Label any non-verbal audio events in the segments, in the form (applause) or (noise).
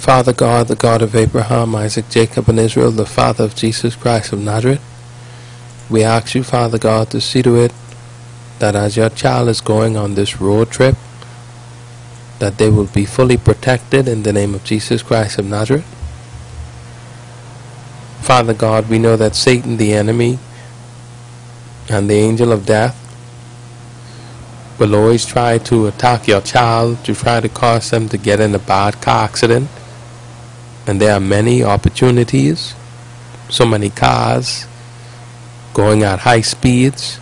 Father God, the God of Abraham, Isaac, Jacob, and Israel, the Father of Jesus Christ of Nazareth, we ask you, Father God, to see to it that as your child is going on this road trip, that they will be fully protected in the name of Jesus Christ of Nazareth. Father God, we know that Satan, the enemy, and the angel of death will always try to attack your child to try to cause them to get in a bad car accident. And there are many opportunities, so many cars going at high speeds.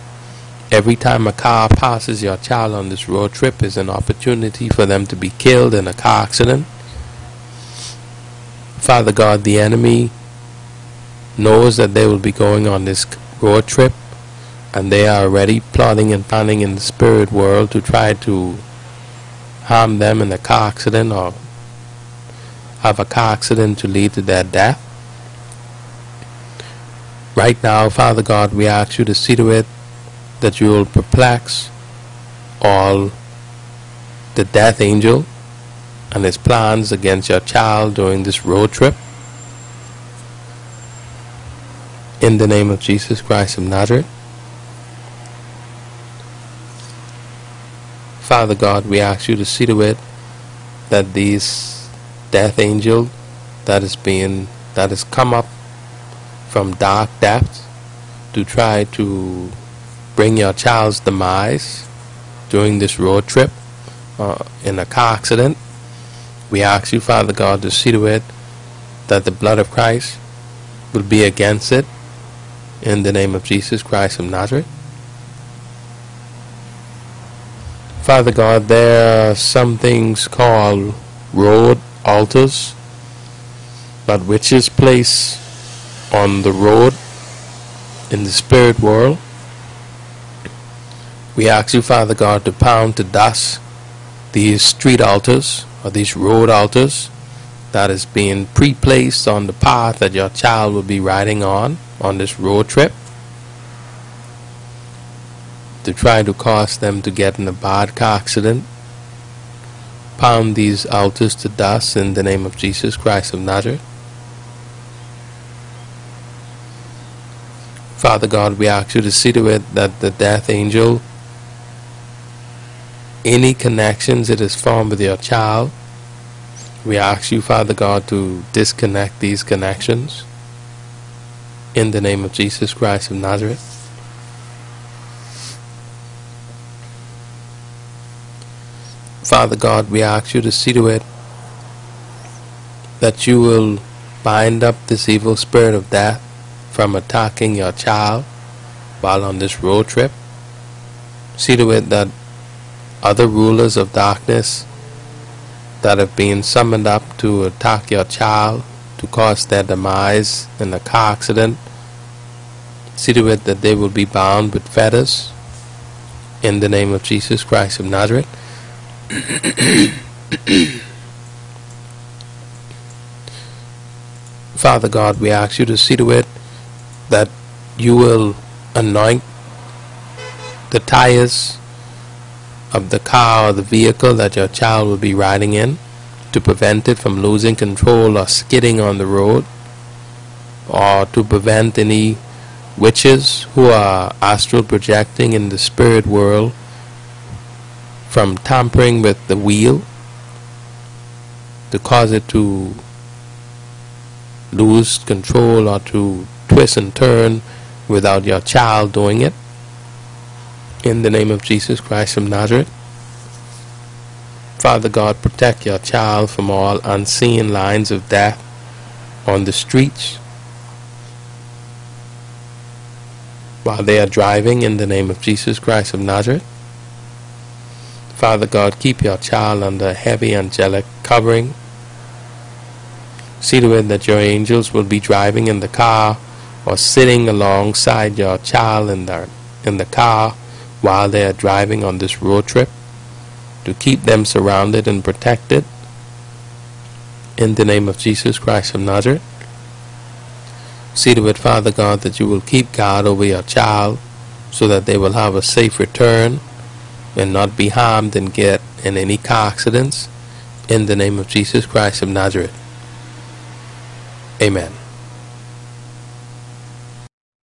Every time a car passes your child on this road trip is an opportunity for them to be killed in a car accident. Father God, the enemy knows that they will be going on this road trip and they are already plotting and planning in the spirit world to try to harm them in a car accident or have a car accident to lead to their death. Right now, Father God, we ask you to see to it that you will perplex all the death angel and his plans against your child during this road trip. In the name of Jesus Christ of Nazareth. Father God, we ask you to see to it that these death angel that is being that has come up from dark depths to try to bring your child's demise during this road trip uh, in a car accident. We ask you, Father God, to see to it that the blood of Christ will be against it in the name of Jesus Christ of Nazareth. Father God, there are some things called road altars but which is placed on the road in the spirit world. We ask you, Father God, to pound to dust these street altars or these road altars that is being pre-placed on the path that your child will be riding on on this road trip to try to cause them to get in a bad car accident. Pound these altars to dust in the name of Jesus Christ of Nazareth. Father God, we ask you to see to it that the death angel, any connections it has formed with your child, we ask you, Father God, to disconnect these connections in the name of Jesus Christ of Nazareth. Father God, we ask you to see to it that you will bind up this evil spirit of death from attacking your child while on this road trip. See to it that other rulers of darkness that have been summoned up to attack your child to cause their demise in a car accident, see to it that they will be bound with fetters in the name of Jesus Christ of Nazareth. (coughs) Father God, we ask you to see to it that you will anoint the tires of the car or the vehicle that your child will be riding in to prevent it from losing control or skidding on the road or to prevent any witches who are astral projecting in the spirit world from tampering with the wheel to cause it to lose control or to twist and turn without your child doing it. In the name of Jesus Christ of Nazareth. Father God, protect your child from all unseen lines of death on the streets while they are driving in the name of Jesus Christ of Nazareth. Father God, keep your child under heavy angelic covering. See to it that your angels will be driving in the car or sitting alongside your child in the, in the car while they are driving on this road trip to keep them surrounded and protected. In the name of Jesus Christ of Nazareth. See to it, Father God, that you will keep guard over your child so that they will have a safe return and not be harmed and get in any car accidents in the name of Jesus Christ of Nazareth. Amen.